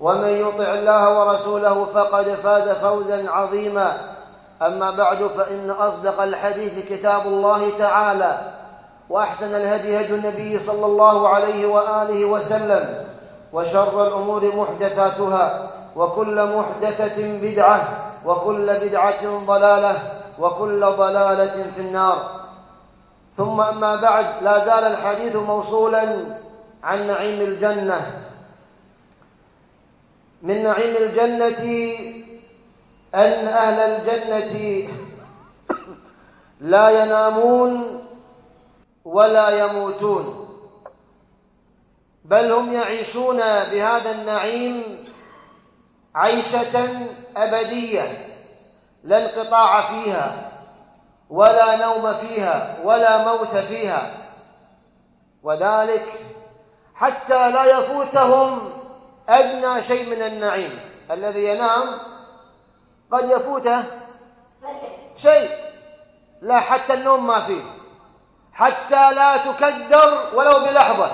ومن يطع الله ورسوله فقد فاز فوزا عظيما. أما بعد فإن أصدق الحديث كتاب الله تعالى وأحسن الهدي هدي النبي صلى الله عليه وآله وسلم وشر الأمور محدثاتها وكل محدثة بدعة وكل بدعة ضلالة وكل ضلالة في النار. ثم أما بعد لا زال الحديث موصولا عن نعيم الجنة. من نعيم الجنة أن أهل الجنة لا ينامون ولا يموتون بل هم يعيشون بهذا النعيم عيشة أبدية لا انقطاع فيها ولا نوم فيها ولا موت فيها وذلك حتى لا يفوتهم أدنى شيء من النعيم. الذي ينام قد يفوته شيء. لا حتى النوم ما فيه. حتى لا تكدر ولو بلحظة.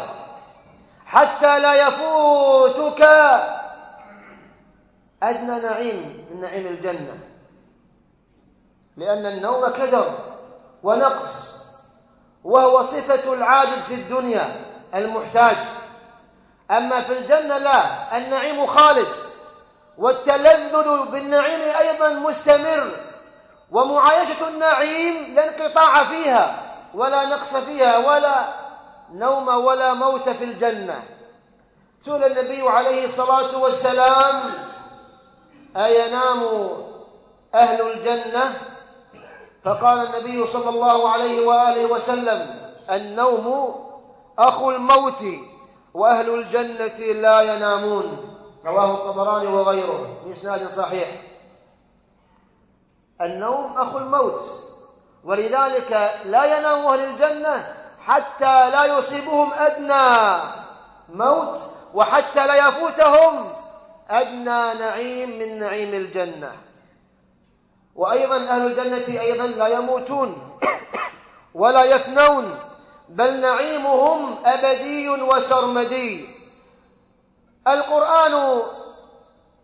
حتى لا يفوتك. أدنى نعيم من نعيم الجنة. لأن النوم كدر ونقص وهو صفة العاجز في الدنيا المحتاج. أما في الجنة لا النعيم خالد. والتلذذ بالنعيم أيضا مستمر. ومعايشة النعيم لا انقطاع فيها ولا نقص فيها ولا نوم ولا موت في الجنة. سئل النبي عليه الصلاة والسلام أينام أهل الجنة؟ فقال النبي صلى الله عليه وآله وسلم النوم أخو الموت. وأهل الجنة لا ينامون. رواه الطبراني وغيره بإسناد صحيح. النوم أخو الموت. ولذلك لا ينام أهل الجنة حتى لا يصيبهم أدنى موت وحتى لا يفوتهم أدنى نعيم من نعيم الجنة. وأيضا أهل الجنة أيضا لا يموتون ولا يفنون. بل نعيمهم أبدي وسرمدي. القرآن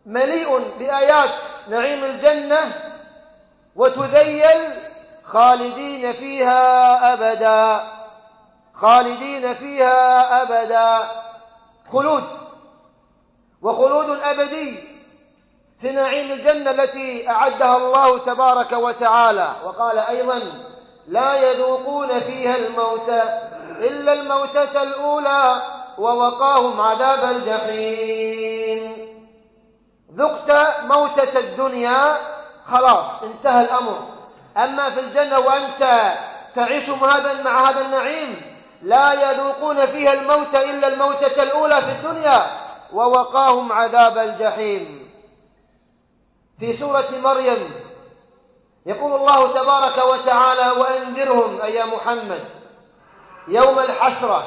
مليء بآيات نعيم الجنة وتذيل خالدين فيها أبدا. خالدين فيها أبدا. خلود. وخلود أبدي في نعيم الجنة التي أعدها الله تبارك وتعالى. وقال أيضا لا يذوقون فيها الموت إلا الموتة الأولى ووقاهم عذاب الجحيم. ذقت موتة الدنيا خلاص انتهى الأمر. أما في الجنة وأنت تعيش هذا مع هذا النعيم لا يذوقون فيها الموت إلا الموتة الأولى في الدنيا ووقاهم عذاب الجحيم. في سورة مريم يقول الله تبارك وتعالى وأنذرهم أي محمد يوم الحسرة.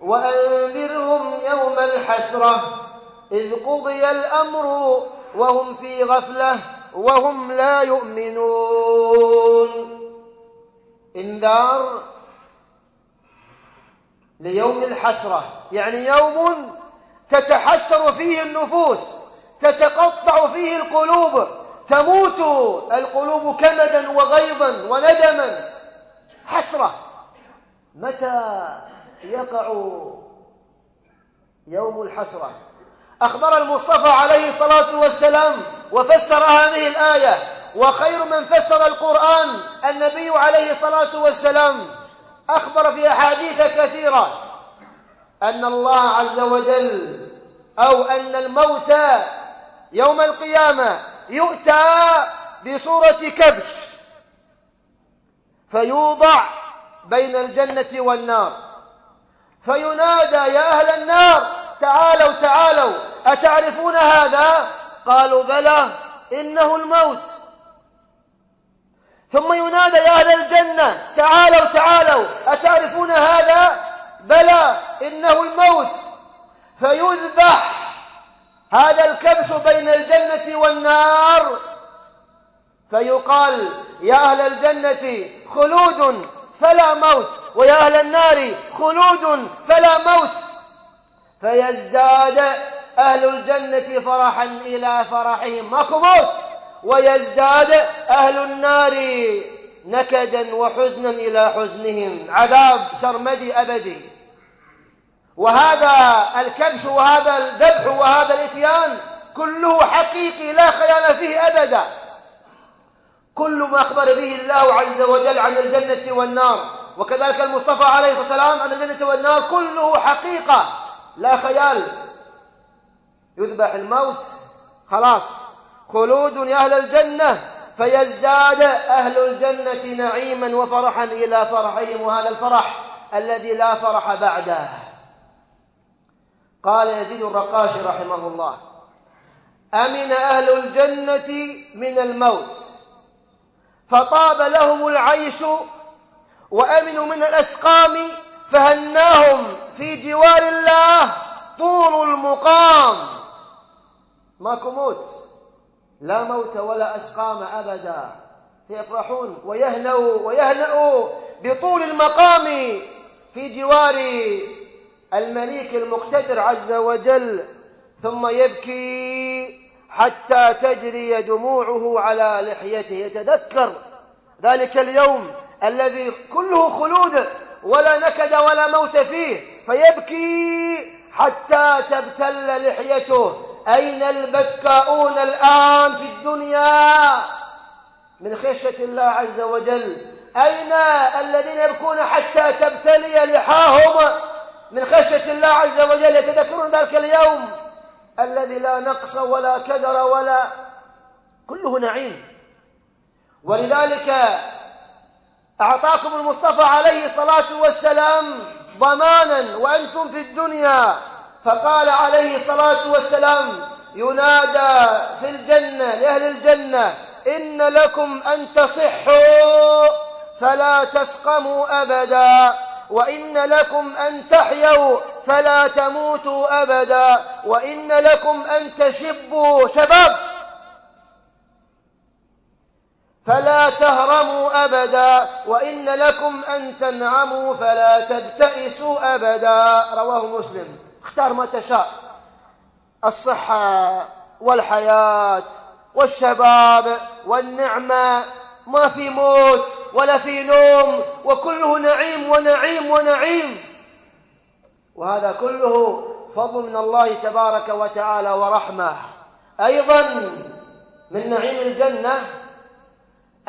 وأنذرهم يوم الحسرة إذ قضي الأمر وهم في غفلة وهم لا يؤمنون. انذار ليوم الحسرة يعني يوم تتحسر فيه النفوس تتقطع فيه القلوب تموت القلوب كمدا وغيظا وندما. حسرة. متى يقع يوم الحسرة؟ أخبر المصطفى عليه الصلاة والسلام وفسر هذه الآية. وخير من فسر القرآن النبي عليه الصلاة والسلام. أخبر في أحاديث كثيرة أن الله عز وجل أو أن الموت يوم القيامة يؤتى بصورة كبش فيوضع بين الجنة والنار فينادى يا أهل النار تعالوا تعالوا أتعرفون هذا؟ قالوا بلى إنه الموت ثم ينادى يا أهل الجنة تعالوا تعالوا أتعرفون هذا؟ بلى إنه الموت فيذبح هذا الكبش بين الجنة والنار. فيقال يا أهل الجنة خلود فلا موت ويا أهل النار خلود فلا موت. فيزداد أهل الجنة فرحا إلى فرحهم ماكو موت. ويزداد أهل النار نكدا وحزنا إلى حزنهم عذاب سرمدي أبدي. وهذا الكبش وهذا الذبح وهذا الإتيان كله حقيقي لا خيال فيه أبدا. كل ما أخبر به الله عز وجل عن الجنة والنار وكذلك المصطفى عليه الصلاة والسلام عن الجنة والنار كله حقيقة لا خيال. يذبح الموت خلاص. خلود يا أهل الجنة فيزداد أهل الجنة نعيما وفرحا إلى فرحهم وهذا الفرح الذي لا فرح بعده. قال يزيد الرقاشي رحمه الله أمن أهل الجنة من الموت فطاب لهم العيش وأمنوا من الأسقام فهناهم في جوار الله طول المقام. ماكو موت لا موت ولا أسقام أبدا. يفرحون ويهنوا ويهنأوا بطول المقام في جوار المليك المقتدر عز وجل ثم يبكي حتى تجري دموعه على لحيته يتذكر ذلك اليوم الذي كله خلود ولا نكد ولا موت فيه فيبكي حتى تبتل لحيته. أين البكاؤون الآن في الدنيا؟ من خشية الله عز وجل. أين الذين يبكون حتى تبتلي لحاهم؟ من خشية الله عز وجل يتذكرون ذلك اليوم الذي لا نقص ولا كدر ولا كله نعيم. ولذلك أعطاكم المصطفى عليه الصلاة والسلام ضمانا وأنتم في الدنيا فقال عليه الصلاة والسلام ينادى في الجنة لأهل الجنة إن لكم أن تصحوا فلا تسقموا أبدا. وإن لكم أن تحيوا فلا تموتوا أبدا وإن لكم أن تشبوا شباب فلا تهرموا أبدا وإن لكم أن تنعموا فلا تبتئسوا أبدا. رواه مسلم. اختار ما تشاء. الصحة والحياة والشباب والنعمة ما في موت ولا في نوم وكله نعيم ونعيم ونعيم. وهذا كله فضل من الله تبارك وتعالى ورحمة. أيضا من نعيم الجنة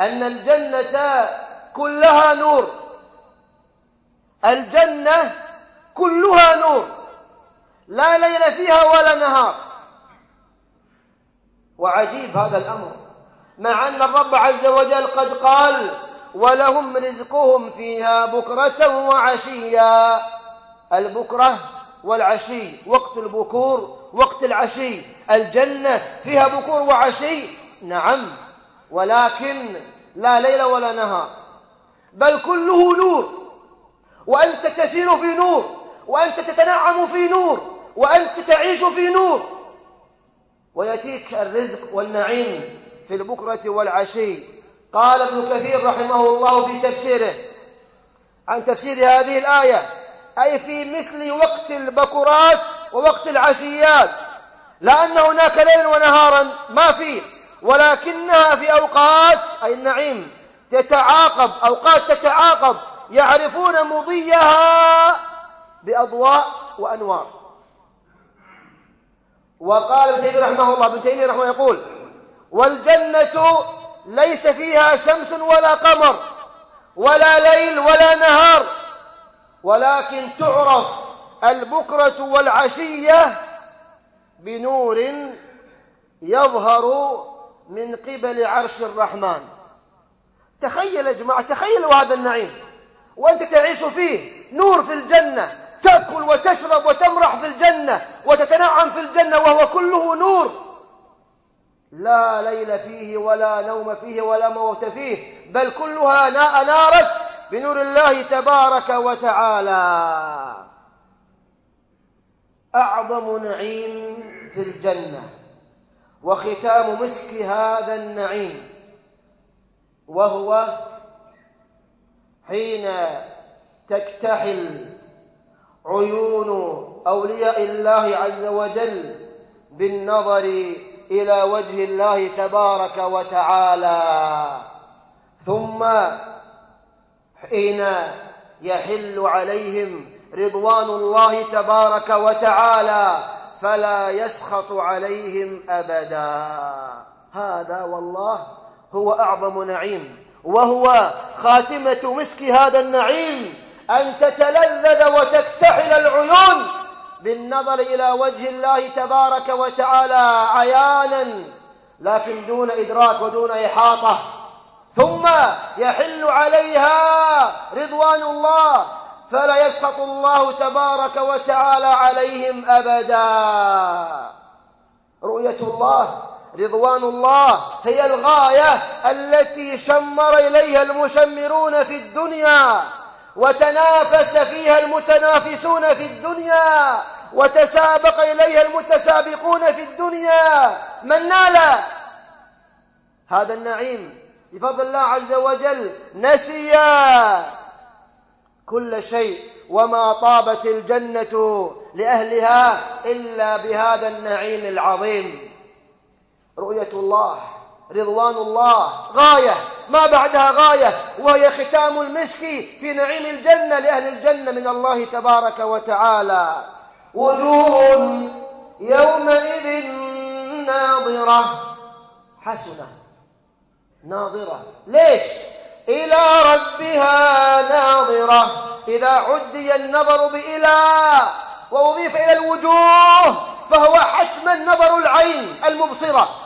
أن الجنة كلها نور. الجنة كلها نور. لا ليل فيها ولا نهار. وعجيب هذا الأمر. مع أن الرب عز وجل قد قال ولهم رزقهم فيها بكرة وعشيا. البكرة والعشي وقت البكور وقت العشي. الجنة فيها بكور وعشي. نعم ولكن لا ليل ولا نهار بل كله نور. وأنت تسير في نور وأنت تتنعم في نور وأنت تعيش في نور. ويأتيك الرزق والنعيم. في البكرة والعشي. قال ابن كثير رحمه الله في تفسيره عن تفسير هذه الآية أي في مثل وقت البكرات ووقت العشيات لأن هناك ليلا ونهارا ما فيه ولكنها في أوقات أي النعيم تتعاقب أوقات تتعاقب يعرفون مضيها بأضواء وأنوار. وقال ابن تيمية رحمه الله ابن تيمية رحمه الله يقول والجنة ليس فيها شمس ولا قمر ولا ليل ولا نهار ولكن تعرف البكرة والعشية بنور يظهر من قبل عرش الرحمن. تخيل يا جماعة تخيلوا هذا النعيم وأنت تعيش فيه نور في الجنة تأكل وتشرب وتمرح في الجنة وتتنعم في الجنة وهو كله نور. لا ليل فيه ولا نوم فيه ولا موت فيه بل كلها أنارت بنور الله تبارك وتعالى. أعظم نعيم في الجنة وختام مسك هذا النعيم وهو حين تكتحل عيون أولياء الله عز وجل بالنظر إلى وجه الله تبارك وتعالى. ثم حين يحل عليهم رضوان الله تبارك وتعالى فلا يسخط عليهم أبدا. هذا والله هو أعظم نعيم وهو خاتمة مسك هذا النعيم أن تتلذذ وتكتحل العيون بالنظر إلى وجه الله تبارك وتعالى عيانا لكن دون إدراك ودون إحاطة. ثم يحل عليها رضوان الله فلا يسخط الله تبارك وتعالى عليهم أبدا. رؤية الله رضوان الله هي الغاية التي شمر إليها المشمرون في الدنيا. وتنافس فيها المتنافسون في الدنيا وتسابق إليها المتسابقون في الدنيا. من نال؟ هذا النعيم. بفضل الله عز وجل نسيا كل شيء وما طابت الجنة لأهلها إلا بهذا النعيم العظيم. رؤية الله رضوان الله. غاية. ما بعدها غاية. وهي ختام المسك في نعيم الجنة لأهل الجنة من الله تبارك وتعالى. وجوه يومئذ ناظرة. حسنة. ناظرة. ليش؟ إلى ربها ناظرة. إذا عدي النظر بإلى وأضيف إلى الوجوه فهو حتما نظر العين المبصرة.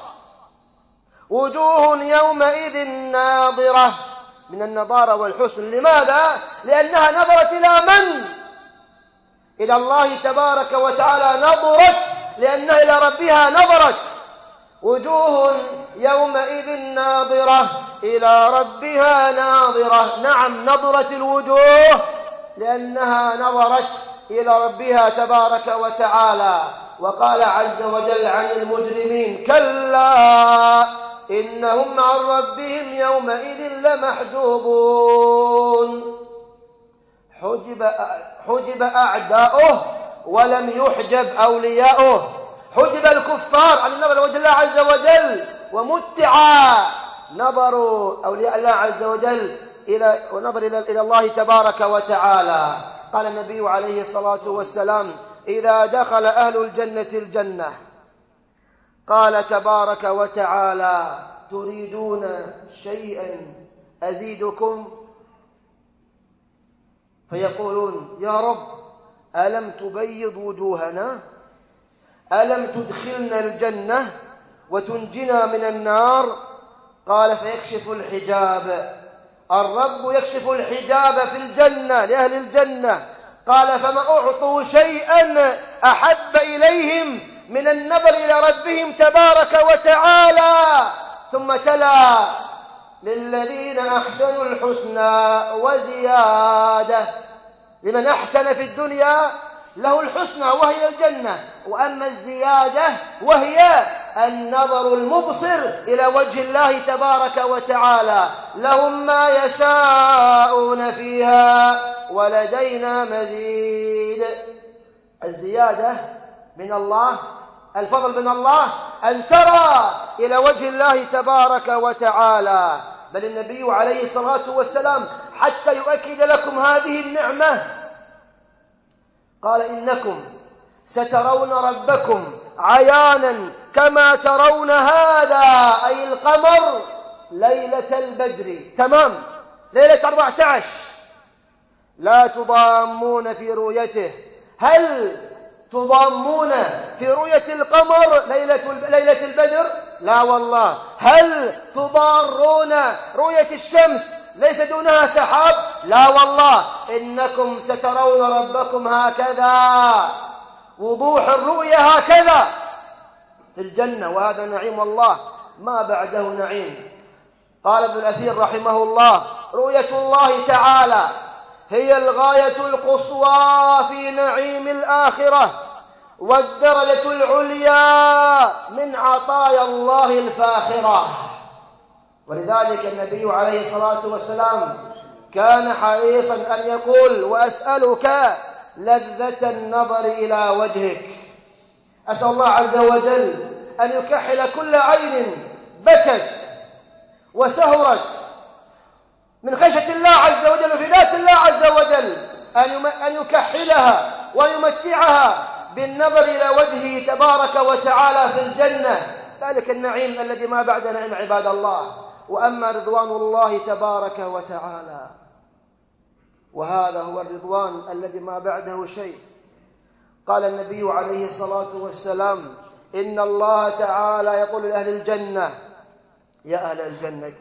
وجوه يومئذ ناظرة من النضارة والحسن لماذا؟ لأنها نظرت إلى من؟ إلى الله تبارك وتعالى نظرت لأنها إلى ربها نظرت وجوه يومئذ ناظرة إلى ربها ناظرة نعم نظرت الوجوه لأنها نظرت إلى ربها تبارك وتعالى وقال عز وجل عن المجرمين كلا إنهم عن ربهم يومئذ لمحجوبون. حجب, حجب أعداؤه ولم يحجب أولياؤه. حجب الكفار عن النظر وجه الله عز وجل ومتع نظر أولياء الله عز وجل إلى ونظر إلى الله تبارك وتعالى. قال النبي عليه الصلاة والسلام إذا دخل أهل الجنة الجنة قال تبارك وتعالى تريدون شيئا أزيدكم؟ فيقولون يا رب ألم تبيض وجوهنا؟ ألم تدخلنا الجنة وتنجنا من النار؟ قال فيكشف الحجاب. الرب يكشف الحجاب في الجنة لأهل الجنة. قال فما أعطوا شيئا أحب إليهم من النظر إلى ربهم تبارك وتعالى. ثم تلا للذين أحسنوا الحسنى وزيادة. لمن أحسن في الدنيا له الحسنى وهي الجنة وأما الزيادة وهي النظر المبصر إلى وجه الله تبارك وتعالى. لهم ما يشاءون فيها ولدينا مزيد. الزيادة من الله الفضل من الله أن ترى إلى وجه الله تبارك وتعالى. بل النبي عليه الصلاة والسلام حتى يؤكد لكم هذه النعمة قال إنكم سترون ربكم عيانا كما ترون هذا أي القمر ليلة البدر. تمام؟ ليلة 14 لا تضامون في رؤيته. هل تضامون في رؤية القمر ليلة ليلة البدر؟ لا والله. هل تضارون رؤية الشمس ليس دونها سحاب؟ لا والله. إنكم سترون ربكم هكذا. وضوح الرؤية هكذا. في الجنة وهذا نعيم الله ما بعده نعيم. قال ابن الأثير رحمه الله رؤية الله تعالى هي الغاية القصوى في نعيم الآخرة. والدرجة العليا من عطايا الله الفاخرة. ولذلك النبي عليه الصلاة والسلام كان حريصا أن يقول وأسألك لذة النظر إلى وجهك. أسأل الله عز وجل أن يكحل كل عين بكت وسهرت. من خشية الله عز وجل وفي ذات الله عز وجل أن يكحلها ويمتعها بالنظر إلى وجهه تبارك وتعالى في الجنة. ذلك النعيم الذي ما بعد نعيم عباد الله. وأما رضوان الله تبارك وتعالى. وهذا هو الرضوان الذي ما بعده شيء. قال النبي عليه الصلاة والسلام إن الله تعالى يقول لأهل الجنة يا أهل الجنة.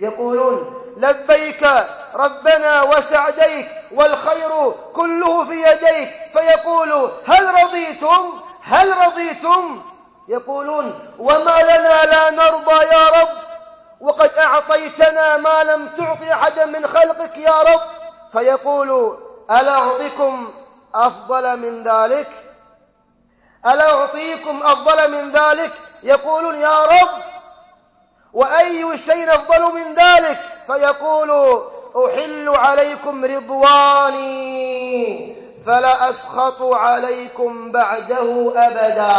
يقولون لبيك ربنا وسعديك والخير كله في يديك فيقول هل رضيتم؟ هل رضيتم؟ يقولون وما لنا لا نرضى يا رب وقد أعطيتنا ما لم تعطي أحدا من خلقك يا رب فيقول ألا أعطيكم أفضل من ذلك؟ ألا أعطيكم أفضل من ذلك؟ يقولون يا رب وأي شيء أفضل من ذلك؟ فيقول أحل عليكم رضواني فلا أسخط عليكم بعده أبدا.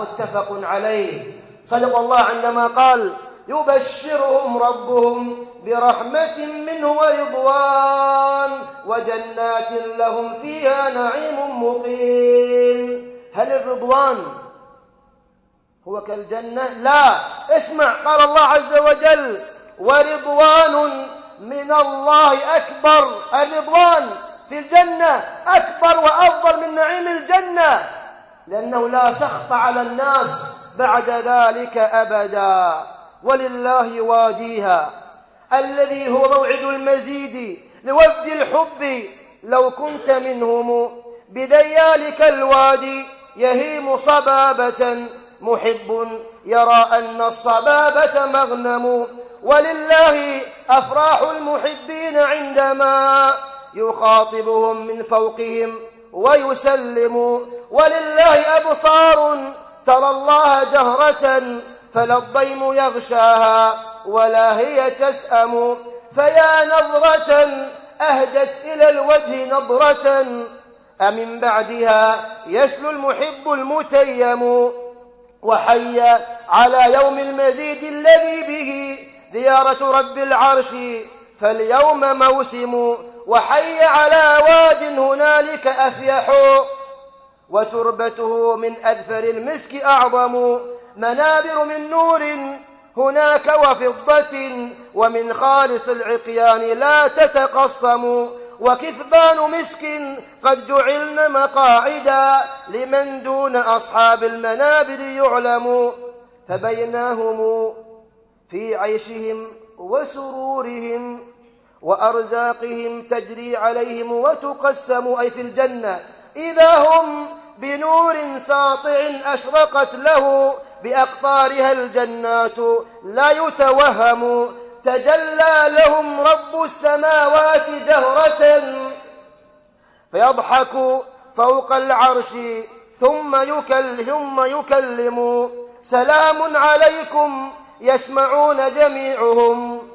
متفق عليه. صدق الله عندما قال يبشرهم ربهم برحمة منه ورضوان وجنات لهم فيها نعيم مقيم. هل الرضوان هو كالجنة؟ لا. اسمع قال الله عز وجل ورضوان من الله أكبر. الرضوان في الجنة أكبر وأفضل من نعيم الجنة لأنه لا سخط على الناس بعد ذلك أبدا ولله واديها الذي هو موعد المزيد لوفد الحب لو كنت منهم بذيالك الوادي يهيم صبابة. محب يرى أن الصبابة مغنم ولله أفراح المحبين عندما يخاطبهم من فوقهم ويسلم ولله أبصار ترى الله جهرة فلا الضيم يغشاها ولا هي تسأم فيا نظرة أهدت إلى الوجه نظرة أمن بعدها يسلو المحب المتيم وحي على يوم المزيد الذي به زيارة رب العرش فاليوم موسم وحي على واد هنالك أفيح وتربته من أذفر المسك أعظم منابر من نور هناك وفضة ومن خالص العقيان لا تتقصم. وكثبان مسك قد جعلن مقاعدا لمن دون أصحاب المنابر يعلم فبيناهم في عيشهم وسرورهم وأرزاقهم تجري عليهم وتقسم أي في الجنة. إذا هم بنور ساطع أشرقت له بأقطارها الجنات لا يتوهم تجلى لهم رب السماوات جهرة فيضحك فوق العرش ثم يكلم, يكلم سلام عليكم يسمعون جميعهم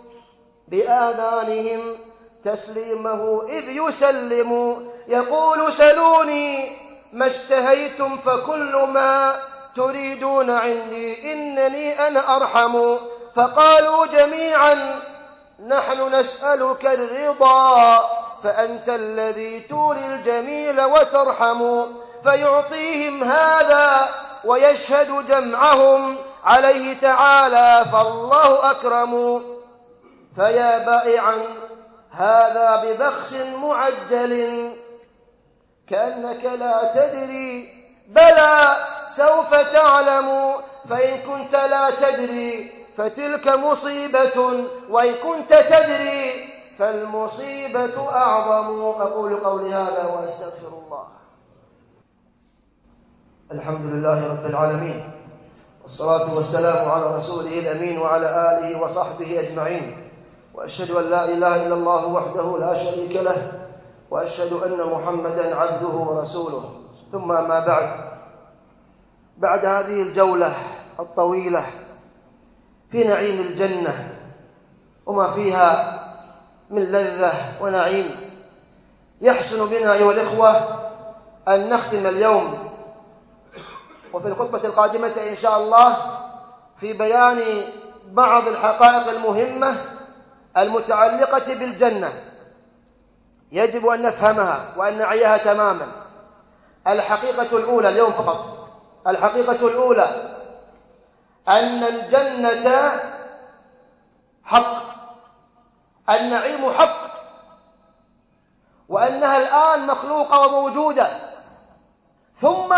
بآذانهم تسليمه إذ يسلم. يقول سلوني ما اشتهيتم فكل ما تريدون عندي إنني أنا أرحم. فقالوا جميعا نحن نسألك الرضا فأنت الذي تولي الجميل وترحم فيعطيهم هذا ويشهد جمعهم. عليه تعالى فالله أكرم. فيا بائعا هذا ببخس معجل كأنك لا تدري. بلى سوف تعلم فإن كنت لا تدري فتلك مصيبة وإن كنت تدري فالمصيبة أعظم. أقول قولي هذا وأستغفر الله. الحمد لله رب العالمين والصلاة والسلام على رسوله الأمين وعلى آله وصحبه أجمعين وأشهد أن لا إله إلا الله وحده لا شريك له وأشهد أن محمدا عبده ورسوله. ثم ما بعد بعد هذه الجولة الطويلة في نعيم الجنة وما فيها من لذة ونعيم. يحسن بنا أيها الإخوة أن نختم اليوم. وفي الخطبة القادمة إن شاء الله في بيان بعض الحقائق المهمة المتعلقة بالجنة. يجب أن نفهمها وأن نعيها تماما. الحقيقة الأولى اليوم فقط. الحقيقة الأولى أن الجنة حق النعيم حق وأنها الآن مخلوقة وموجودة. ثم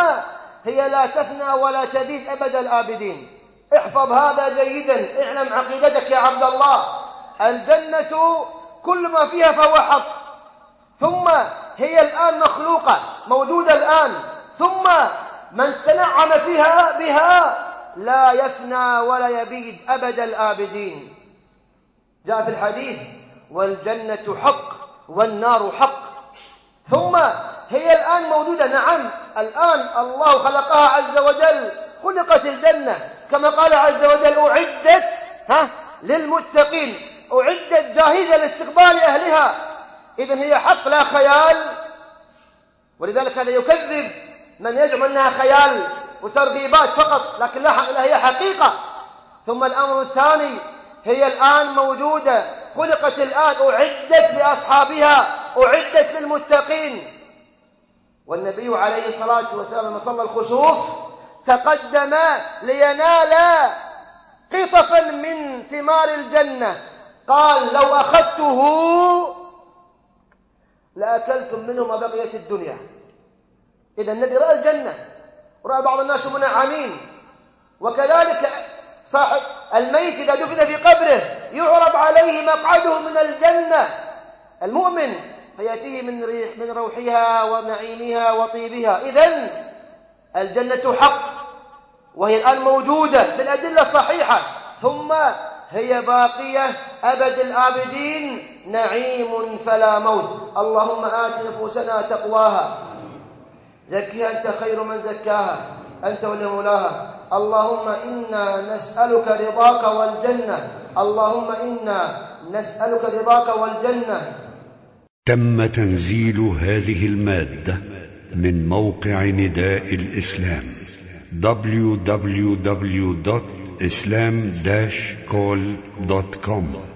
هي لا تفنى ولا تبيد أبد الآبدين. احفظ هذا جيدا اعلم عقيدتك يا عبد الله. الجنة كل ما فيها فهو حق. ثم هي الآن مخلوقة موجودة الآن. ثم من تنعم فيها بها لا يفنى ولا يبيد أبد الآبدين. جاء في الحديث والجنة حق والنار حق. ثم هي الآن موجودة نعم الآن الله خلقها عز وجل خلقت الجنة. كما قال عز وجل أعدت ها للمتقين. أعدت جاهزة لاستقبال أهلها. إذن هي حق لا خيال. ولذلك هذا يكذب من يزعم أنها خيال. وترغيبات فقط لكن لا هي حقيقة. ثم الأمر الثاني هي الآن موجودة خلقت الآن أعدت لأصحابها أعدت للمتقين. والنبي عليه الصلاة والسلام لما صلى الخسوف تقدم لينال قطفا من ثمار الجنة. قال لو أخذته لأكلتم منه ما بقيت الدنيا. إذا النبي رأى الجنة. رأى بعض الناس منعمين وكذلك صاحب الميت إذا دفن في قبره يعرض عليه مقعده من الجنة. المؤمن فيأتيه من ريح من روحها ونعيمها وطيبها. إذا الجنة حق وهي الآن موجودة بالأدلة الصحيحة. ثم هي باقية أبد الآبدين. نعيم فلا موت. اللهم آت نفوسنا تقواها. زكها أنت خير من زكاها. أنت ولي مولاها. اللهم إنا نسألك رضاك والجنة. اللهم إنا نسألك رضاك والجنة. تم تنزيل هذه المادة من موقع نداء الإسلام www.islam-call.com